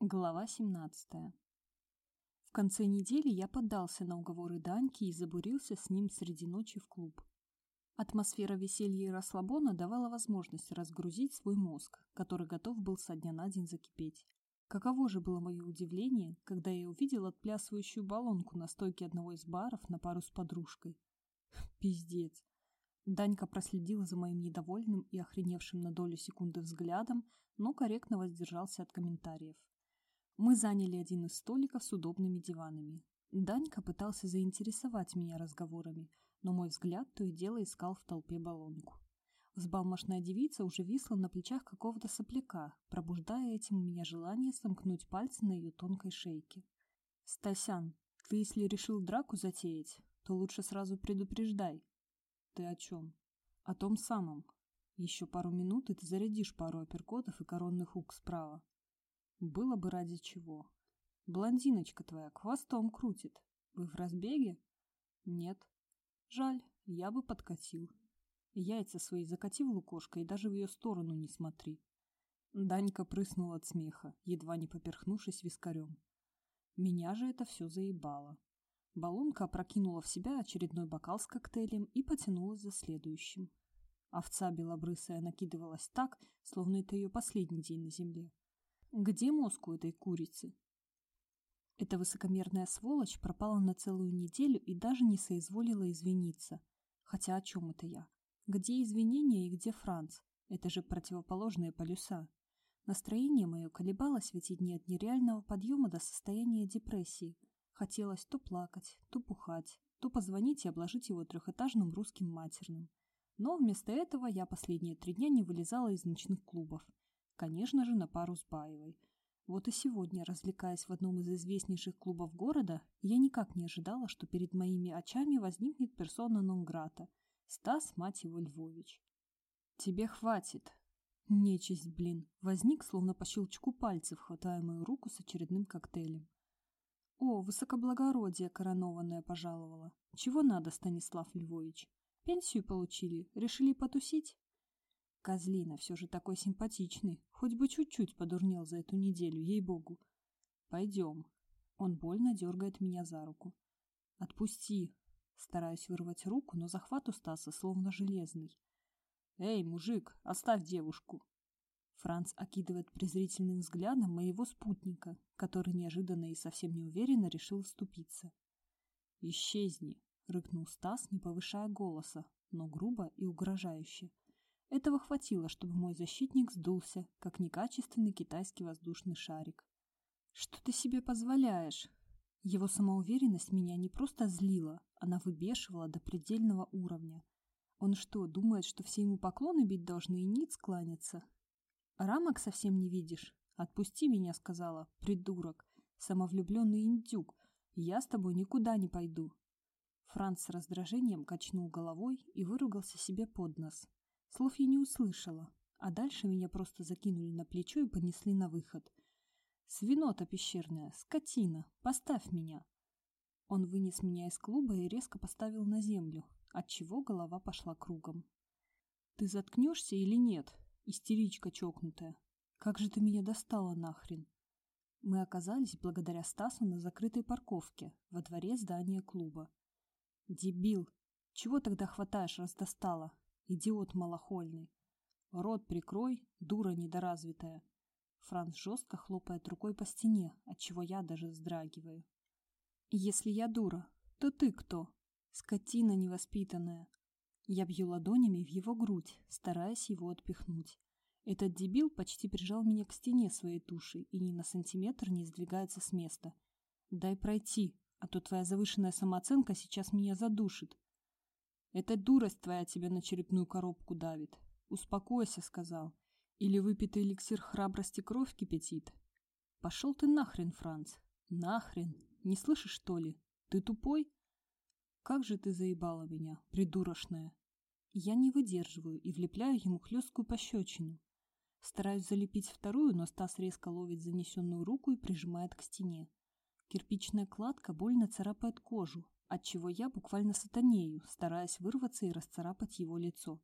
Глава 17. В конце недели я поддался на уговоры Даньки и забурился с ним среди ночи в клуб. Атмосфера веселья и расслабона давала возможность разгрузить свой мозг, который готов был со дня на день закипеть. Каково же было мое удивление, когда я увидел отплясывающую баллонку на стойке одного из баров на пару с подружкой. Пиздец. Данька проследил за моим недовольным и охреневшим на долю секунды взглядом, но корректно воздержался от комментариев. Мы заняли один из столиков с удобными диванами. Данька пытался заинтересовать меня разговорами, но мой взгляд то и дело искал в толпе баллонку. Взбалмошная девица уже висла на плечах какого-то сопляка, пробуждая этим у меня желание сомкнуть пальцы на ее тонкой шейке. «Стасян, ты если решил драку затеять, то лучше сразу предупреждай». «Ты о чем?» «О том самом. Еще пару минут, и ты зарядишь пару апперкотов и коронный хук справа. Было бы ради чего. Блондиночка твоя хвостом крутит. Вы в разбеге? Нет. Жаль, я бы подкатил. Яйца свои закати в лукошко и даже в ее сторону не смотри. Данька прыснул от смеха, едва не поперхнувшись вискарем. Меня же это все заебало. Баллонка опрокинула в себя очередной бокал с коктейлем и потянулась за следующим. Овца белобрысая накидывалась так, словно это ее последний день на земле. Где мозг у этой курицы? Эта высокомерная сволочь пропала на целую неделю и даже не соизволила извиниться. Хотя о чем это я? Где извинения и где Франц? Это же противоположные полюса. Настроение мое колебалось в эти дни от нереального подъема до состояния депрессии. Хотелось то плакать, то пухать, то позвонить и обложить его трехэтажным русским матерным. Но вместо этого я последние три дня не вылезала из ночных клубов – Конечно же, на пару с Баевой. Вот и сегодня, развлекаясь в одном из известнейших клубов города, я никак не ожидала, что перед моими очами возникнет персона нон-грата – Стас, мать его, Львович. «Тебе хватит!» Нечисть, блин, возник, словно по щелчку пальцев, хватая мою руку с очередным коктейлем. «О, высокоблагородие коронованное пожаловало. Чего надо, Станислав Львович? Пенсию получили? Решили потусить?» Козлина все же такой симпатичный, хоть бы чуть-чуть подурнел за эту неделю, ей-богу. Пойдем. Он больно дергает меня за руку. Отпусти. Стараюсь вырвать руку, но захват у Стаса словно железный. Эй, мужик, оставь девушку. Франц окидывает презрительным взглядом моего спутника, который неожиданно и совсем неуверенно решил вступиться. «Исчезни!» — рыкнул Стас, не повышая голоса, но грубо и угрожающе. Этого хватило, чтобы мой защитник сдулся, как некачественный китайский воздушный шарик. «Что ты себе позволяешь?» Его самоуверенность меня не просто злила, она выбешивала до предельного уровня. Он что, думает, что все ему поклоны бить должны и ниц кланяться? «Рамок совсем не видишь? Отпусти меня», — сказала, придурок, самовлюбленный индюк, я с тобой никуда не пойду. Франц с раздражением качнул головой и выругался себе под нос. Слов я не услышала, а дальше меня просто закинули на плечо и понесли на выход. «Свинота пещерная, скотина, поставь меня!» Он вынес меня из клуба и резко поставил на землю, отчего голова пошла кругом. «Ты заткнешься или нет, истеричка чокнутая? Как же ты меня достала нахрен?» Мы оказались благодаря Стасу на закрытой парковке во дворе здания клуба. «Дебил! Чего тогда хватаешь, раз достала?» Идиот малохольный. Рот прикрой, дура недоразвитая. Франц жестко хлопает рукой по стене, отчего я даже вздрагиваю. Если я дура, то ты кто? Скотина невоспитанная. Я бью ладонями в его грудь, стараясь его отпихнуть. Этот дебил почти прижал меня к стене своей тушей и ни на сантиметр не сдвигается с места. Дай пройти, а то твоя завышенная самооценка сейчас меня задушит. Это дурость твоя тебя на черепную коробку давит. Успокойся, сказал. Или выпитый эликсир храбрости кровь кипятит. Пошел ты нахрен, Франц. Нахрен. Не слышишь, что ли? Ты тупой? Как же ты заебала меня, придурочная. Я не выдерживаю и влепляю ему хлесткую пощечину. Стараюсь залепить вторую, но Стас резко ловит занесенную руку и прижимает к стене. Кирпичная кладка больно царапает кожу, отчего я буквально сатанею, стараясь вырваться и расцарапать его лицо.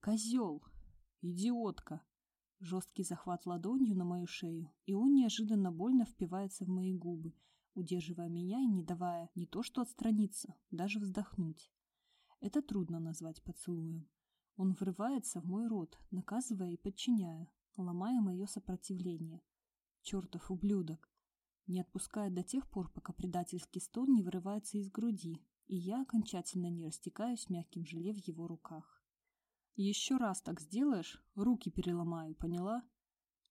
«Козел! Идиотка!» Жесткий захват ладонью на мою шею, и он неожиданно больно впивается в мои губы, удерживая меня и не давая не то что отстраниться, даже вздохнуть. Это трудно назвать поцелуем. Он врывается в мой рот, наказывая и подчиняя, ломая мое сопротивление. Чертов ублюдок! Не отпускает до тех пор, пока предательский стон не вырывается из груди, и я окончательно не растекаюсь мягким желе в его руках. «Еще раз так сделаешь, руки переломаю, поняла?»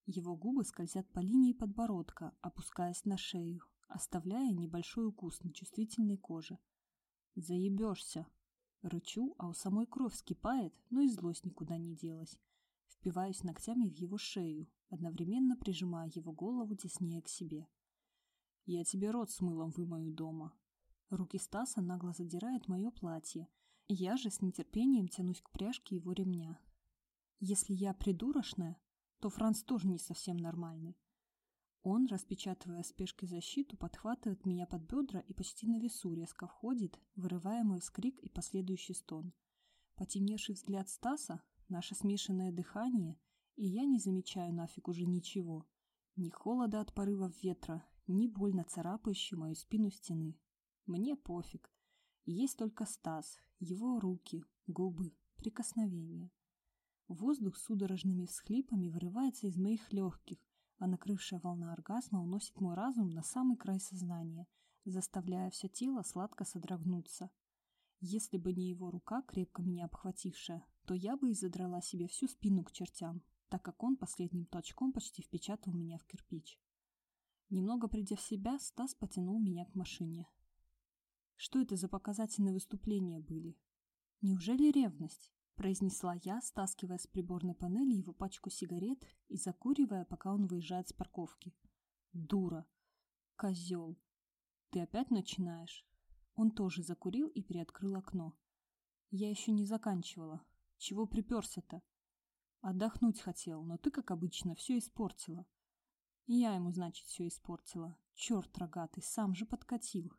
Его губы скользят по линии подбородка, опускаясь на шею, оставляя небольшой укус на чувствительной коже. «Заебешься!» Рычу, а у самой кровь вскипает, но и злость никуда не делась. Впиваюсь ногтями в его шею, одновременно прижимая его голову теснее к себе. «Я тебе рот с мылом вымою дома». Руки Стаса нагло задирают мое платье. Я же с нетерпением тянусь к пряжке его ремня. Если я придурочная, то Франц тоже не совсем нормальный. Он, распечатывая спешкой защиту, подхватывает меня под бедра и почти на весу резко входит, вырывая мой вскрик и последующий стон. Потемневший взгляд Стаса, наше смешанное дыхание, и я не замечаю нафиг уже ничего. Ни холода от порывов ветра, ни больно царапающей мою спину стены. Мне пофиг. Есть только Стас, его руки, губы, прикосновения. Воздух судорожными всхлипами вырывается из моих легких, а накрывшая волна оргазма уносит мой разум на самый край сознания, заставляя все тело сладко содрогнуться. Если бы не его рука, крепко меня обхватившая, то я бы и задрала себе всю спину к чертям, так как он последним толчком почти впечатал меня в кирпич. Немного придя в себя, Стас потянул меня к машине. Что это за показательные выступления были? Неужели ревность? произнесла я, стаскивая с приборной панели его пачку сигарет и закуривая, пока он выезжает с парковки. Дура. Козел. Ты опять начинаешь? Он тоже закурил и приоткрыл окно. Я еще не заканчивала. Чего приперся-то? Отдохнуть хотел, но ты, как обычно, все испортила. Я ему, значит, все испортила. Черт рогатый, сам же подкатил.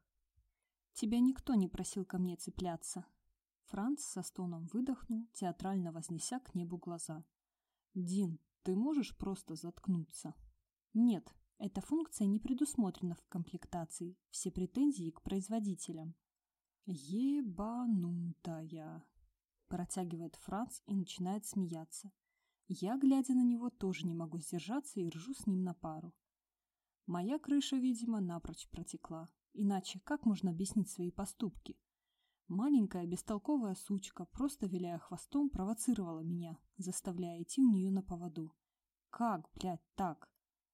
Тебя никто не просил ко мне цепляться. Франц со стоном выдохнул, театрально вознеся к небу глаза. «Дин, ты можешь просто заткнуться?» «Нет, эта функция не предусмотрена в комплектации. Все претензии к производителям». «Ебанутая!» Протягивает Франц и начинает смеяться. Я, глядя на него, тоже не могу сдержаться и ржу с ним на пару. Моя крыша, видимо, напрочь протекла. Иначе как можно объяснить свои поступки? Маленькая бестолковая сучка, просто виляя хвостом, провоцировала меня, заставляя идти у нее на поводу. Как, блядь, так?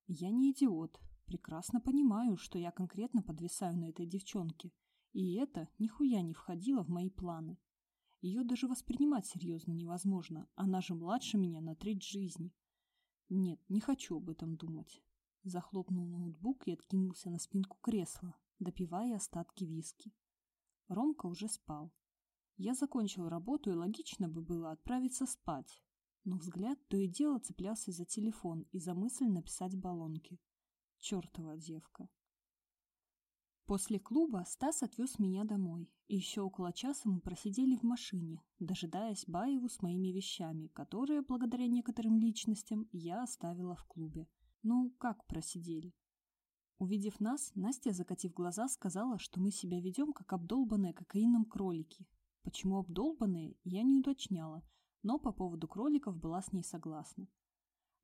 Я не идиот. Прекрасно понимаю, что я конкретно подвисаю на этой девчонке. И это нихуя не входило в мои планы. Ее даже воспринимать серьезно невозможно. Она же младше меня на треть жизни. Нет, не хочу об этом думать. Захлопнул ноутбук и откинулся на спинку кресла, допивая остатки виски. Ромка уже спал. Я закончил работу, и логично бы было отправиться спать. Но взгляд то и дело цеплялся за телефон и за мысль написать баллонки. Чертова девка. После клуба Стас отвез меня домой, еще около часа мы просидели в машине, дожидаясь Баеву с моими вещами, которые, благодаря некоторым личностям, я оставила в клубе. Ну, как просидели? Увидев нас, Настя, закатив глаза, сказала, что мы себя ведем, как обдолбанные кокаином кролики. Почему обдолбанные, я не уточняла, но по поводу кроликов была с ней согласна.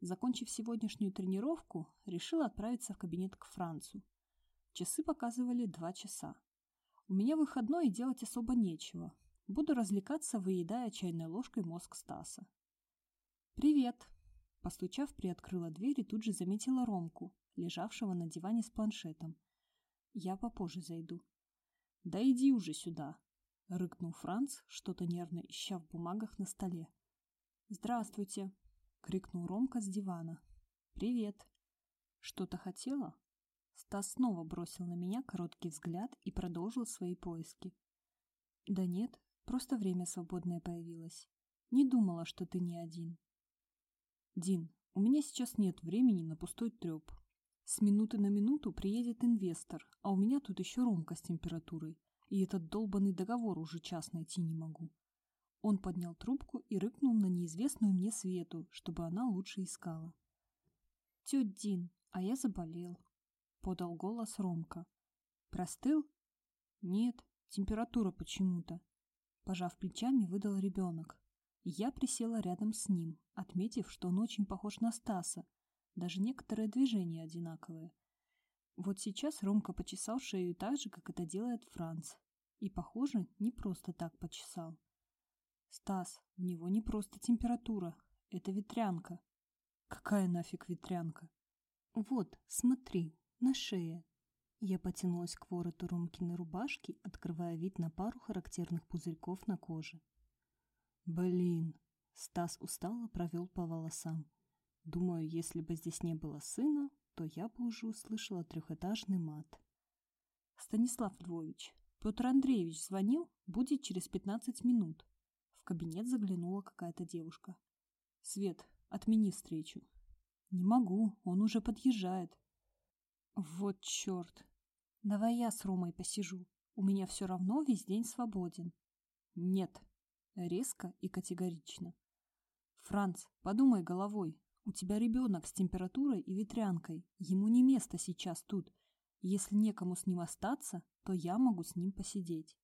Закончив сегодняшнюю тренировку, решила отправиться в кабинет к Францу. Часы показывали два часа. У меня выходной и делать особо нечего. Буду развлекаться, выедая чайной ложкой мозг Стаса. «Привет!» Постучав, приоткрыла дверь и тут же заметила Ромку, лежавшего на диване с планшетом. «Я попозже зайду». «Да иди уже сюда!» — рыкнул Франц, что-то нервно ища в бумагах на столе. «Здравствуйте!» — крикнул Ромка с дивана. «Привет!» «Что-то хотела?» Стас снова бросил на меня короткий взгляд и продолжил свои поиски. «Да нет, просто время свободное появилось. Не думала, что ты не один». «Дин, у меня сейчас нет времени на пустой треп. С минуты на минуту приедет инвестор, а у меня тут еще Ромка с температурой. И этот долбанный договор уже час найти не могу. Он поднял трубку и рыкнул на неизвестную мне Свету, чтобы она лучше искала. «Тетя Дин, а я заболел», — подал голос Ромка. «Простыл?» «Нет, температура почему-то», — пожав плечами, выдал ребенок. Я присела рядом с ним, отметив, что он очень похож на Стаса, даже некоторые движения одинаковые. Вот сейчас Ромка почесал шею так же, как это делает Франц. И, похоже, не просто так почесал. Стас, у него не просто температура, это ветрянка. Какая нафиг ветрянка? Вот, смотри, на шее. Я потянулась к вороту Ромкиной рубашки, открывая вид на пару характерных пузырьков на коже. Блин, Стас устало провел по волосам. Думаю, если бы здесь не было сына, то я бы уже услышала трехэтажный мат. Станислав Львович, Петр Андреевич звонил, будет через пятнадцать минут. В кабинет заглянула какая-то девушка. Свет, отмени встречу. Не могу, он уже подъезжает. Вот черт. Давай я с Ромой посижу. У меня все равно весь день свободен. Нет. Резко и категорично. Франц, подумай головой. У тебя ребенок с температурой и ветрянкой. Ему не место сейчас тут. Если некому с ним остаться, то я могу с ним посидеть.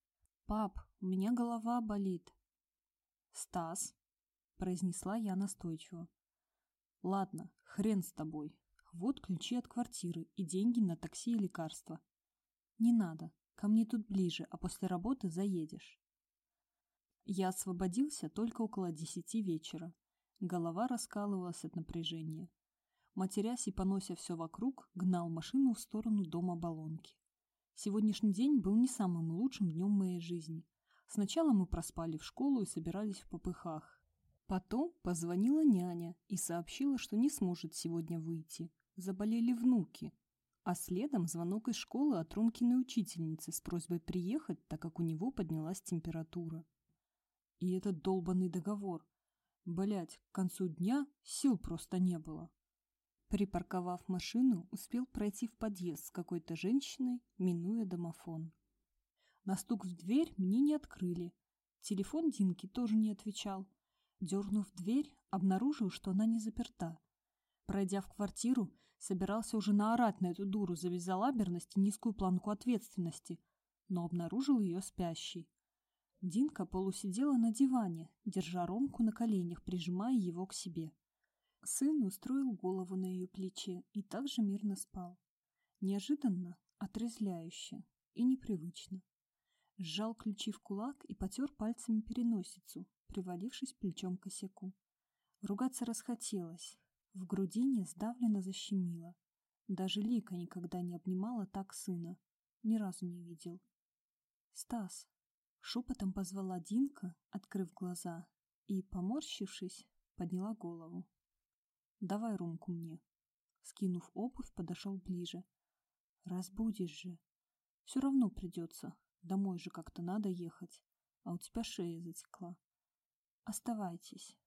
Пап, у меня голова болит. Стас, произнесла я настойчиво. Ладно, хрен с тобой. Вот ключи от квартиры и деньги на такси и лекарства. Не надо, ко мне тут ближе, а после работы заедешь. Я освободился только около десяти вечера. Голова раскалывалась от напряжения. Матерясь и понося все вокруг, гнал машину в сторону дома Балонки. Сегодняшний день был не самым лучшим днем моей жизни. Сначала мы проспали в школу и собирались в попыхах. Потом позвонила няня и сообщила, что не сможет сегодня выйти. Заболели внуки. А следом звонок из школы от Ромкиной учительницы с просьбой приехать, так как у него поднялась температура. И этот долбанный договор. Блять, к концу дня сил просто не было. Припарковав машину, успел пройти в подъезд с какой-то женщиной, минуя домофон. На стук в дверь мне не открыли. Телефон Динки тоже не отвечал. Дернув дверь, обнаружил, что она не заперта. Пройдя в квартиру, собирался уже наорать на эту дуру за безалаберность и низкую планку ответственности, но обнаружил ее спящей. Динка полусидела на диване, держа Ромку на коленях, прижимая его к себе. Сын устроил голову на ее плече и также мирно спал. Неожиданно, отрезвляюще и непривычно. Сжал ключи в кулак и потер пальцами переносицу, привалившись плечом к косяку. Ругаться расхотелось. В грудине сдавленно защемило. Даже Лика никогда не обнимала так сына. Ни разу не видел. «Стас!» Шепотом позвала Динка, открыв глаза, и, поморщившись, подняла голову. «Давай румку мне». Скинув обувь, подошел ближе. «Разбудишь же. Все равно придется. Домой же как-то надо ехать. А у тебя шея затекла. Оставайтесь».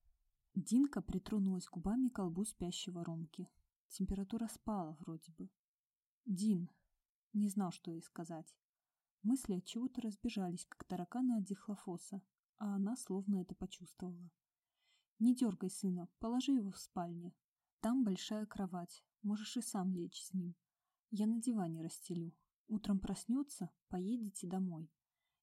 Динка притронулась губами к колбу спящего Ромки. Температура спала вроде бы. «Дин». Не знал, что ей сказать. Мысли от чего-то разбежались, как тараканы от дихлофоса, а она словно это почувствовала. «Не дергай сына, положи его в спальне. Там большая кровать, можешь и сам лечь с ним. Я на диване расстелю. Утром проснется, поедете домой.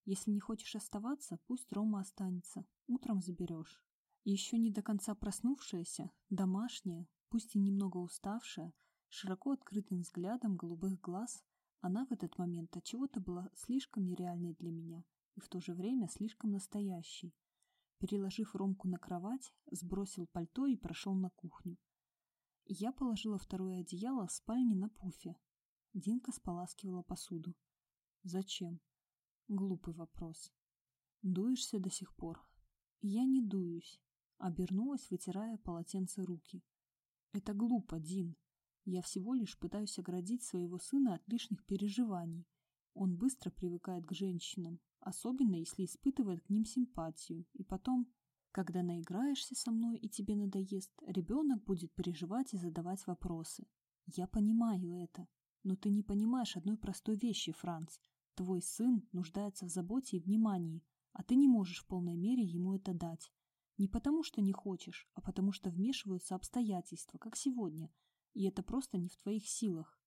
Если не хочешь оставаться, пусть Рома останется, утром заберешь». Еще не до конца проснувшаяся, домашняя, пусть и немного уставшая, широко открытым взглядом голубых глаз – она в этот момент от чего-то была слишком нереальной для меня и в то же время слишком настоящей. Переложив Ромку на кровать, сбросил пальто и прошел на кухню. Я положила второе одеяло в спальне на пуфе. Динка споласкивала посуду. Зачем? Глупый вопрос. Дуешься до сих пор? Я не дуюсь. Обернулась, вытирая полотенце руки. Это глупо, Дин. Я всего лишь пытаюсь оградить своего сына от лишних переживаний. Он быстро привыкает к женщинам, особенно если испытывает к ним симпатию. И потом, когда наиграешься со мной и тебе надоест, ребенок будет переживать и задавать вопросы. Я понимаю это. Но ты не понимаешь одной простой вещи, Франц. Твой сын нуждается в заботе и внимании, а ты не можешь в полной мере ему это дать. Не потому, что не хочешь, а потому, что вмешиваются обстоятельства, как сегодня, и это просто не в твоих силах.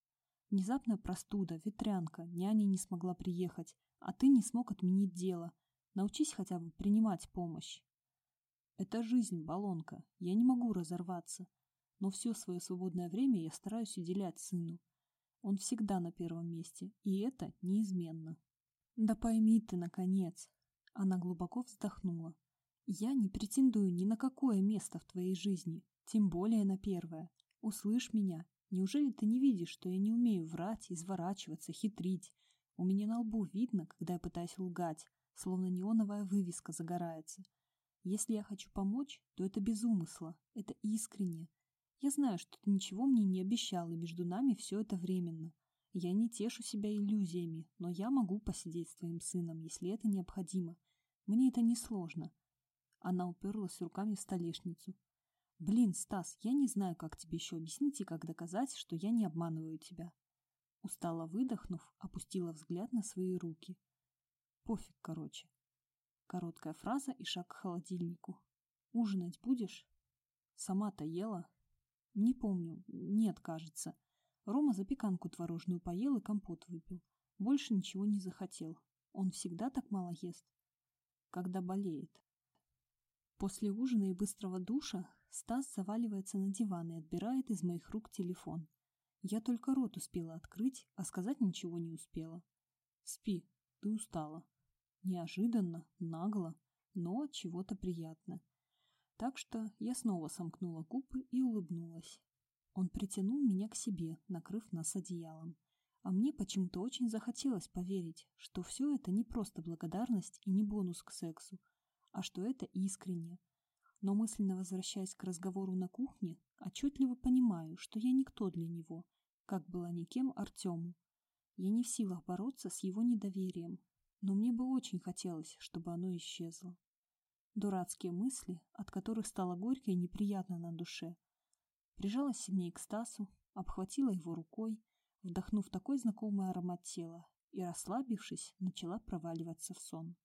Внезапная простуда, ветрянка, няня не смогла приехать, а ты не смог отменить дело. Научись хотя бы принимать помощь. Это жизнь, баллонка, я не могу разорваться. Но все свое свободное время я стараюсь уделять сыну. Он всегда на первом месте, и это неизменно. Да пойми ты, наконец. Она глубоко вздохнула. Я не претендую ни на какое место в твоей жизни, тем более на первое. Услышь меня. Неужели ты не видишь, что я не умею врать, изворачиваться, хитрить? У меня на лбу видно, когда я пытаюсь лгать, словно неоновая вывеска загорается. Если я хочу помочь, то это без умысла, это искренне. Я знаю, что ты ничего мне не обещал, и между нами все это временно. Я не тешу себя иллюзиями, но я могу посидеть с твоим сыном, если это необходимо. Мне это несложно. Она уперлась руками в столешницу. Блин, Стас, я не знаю, как тебе еще объяснить и как доказать, что я не обманываю тебя. Устало выдохнув, опустила взгляд на свои руки. Пофиг, короче. Короткая фраза и шаг к холодильнику. Ужинать будешь? Сама-то ела? Не помню. Нет, кажется. Рома запеканку творожную поел и компот выпил. Больше ничего не захотел. Он всегда так мало ест. Когда болеет. После ужина и быстрого душа Стас заваливается на диван и отбирает из моих рук телефон. Я только рот успела открыть, а сказать ничего не успела. Спи, ты устала. Неожиданно, нагло, но чего-то приятно. Так что я снова сомкнула губы и улыбнулась. Он притянул меня к себе, накрыв нас одеялом. А мне почему-то очень захотелось поверить, что все это не просто благодарность и не бонус к сексу, а что это искренне. Но мысленно возвращаясь к разговору на кухне, отчетливо понимаю, что я никто для него, как была никем Артему. Я не в силах бороться с его недоверием, но мне бы очень хотелось, чтобы оно исчезло. Дурацкие мысли, от которых стало горько и неприятно на душе. Прижалась сильнее к Стасу, обхватила его рукой, вдохнув такой знакомый аромат тела, и, расслабившись, начала проваливаться в сон.